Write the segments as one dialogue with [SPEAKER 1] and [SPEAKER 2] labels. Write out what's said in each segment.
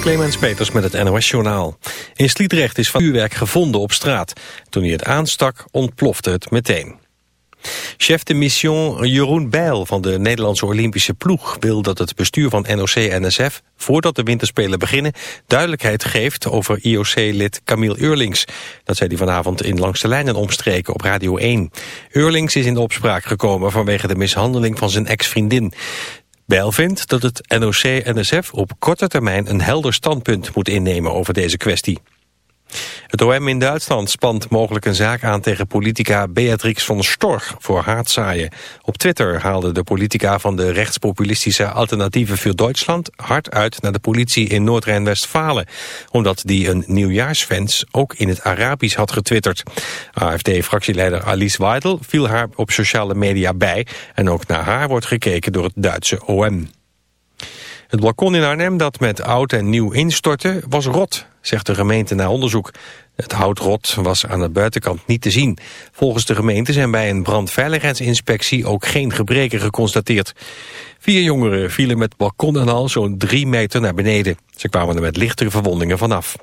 [SPEAKER 1] Clemens Peters met het NOS-journaal. In Sliedrecht is vuurwerk gevonden op straat. Toen hij het aanstak, ontplofte het meteen. Chef de mission Jeroen Bijl van de Nederlandse Olympische ploeg... wil dat het bestuur van NOC-NSF, voordat de winterspelen beginnen... duidelijkheid geeft over IOC-lid Camille Eurlings. Dat zei hij vanavond in Langs de Lijnen omstreken op Radio 1. Eurlings is in de opspraak gekomen vanwege de mishandeling van zijn ex-vriendin. Bijl vindt dat het NOC-NSF op korte termijn een helder standpunt moet innemen over deze kwestie. Het OM in Duitsland spant mogelijk een zaak aan tegen politica Beatrix von Storch voor haatzaaien. Op Twitter haalde de politica van de rechtspopulistische Alternatieve voor Duitsland hard uit naar de politie in Noord-Rijn-Westfalen, omdat die een nieuwjaarsfans ook in het Arabisch had getwitterd. AFD-fractieleider Alice Weidel viel haar op sociale media bij en ook naar haar wordt gekeken door het Duitse OM. Het balkon in Arnhem dat met oud en nieuw instortte was rot, zegt de gemeente na onderzoek. Het houtrot was aan de buitenkant niet te zien. Volgens de gemeente zijn bij een brandveiligheidsinspectie ook geen gebreken geconstateerd. Vier jongeren vielen met balkon en al zo'n drie meter naar beneden. Ze kwamen er met lichtere verwondingen vanaf.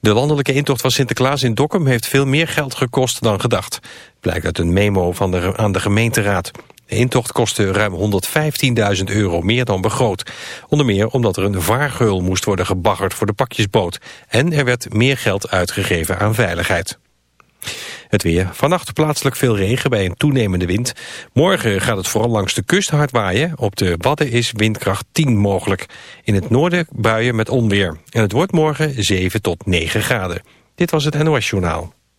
[SPEAKER 1] De landelijke intocht van Sinterklaas in Dokkum heeft veel meer geld gekost dan gedacht. Blijkt uit een memo van de, aan de gemeenteraad. De intocht kostte ruim 115.000 euro meer dan begroot. Onder meer omdat er een vaargeul moest worden gebaggerd voor de pakjesboot. En er werd meer geld uitgegeven aan veiligheid. Het weer. Vannacht plaatselijk veel regen bij een toenemende wind. Morgen gaat het vooral langs de kust hard waaien. Op de Wadden is windkracht 10 mogelijk. In het noorden buien met onweer. En het wordt morgen 7 tot 9 graden. Dit was het NOS Journaal.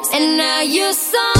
[SPEAKER 2] lips, and now
[SPEAKER 3] you're so.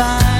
[SPEAKER 4] Find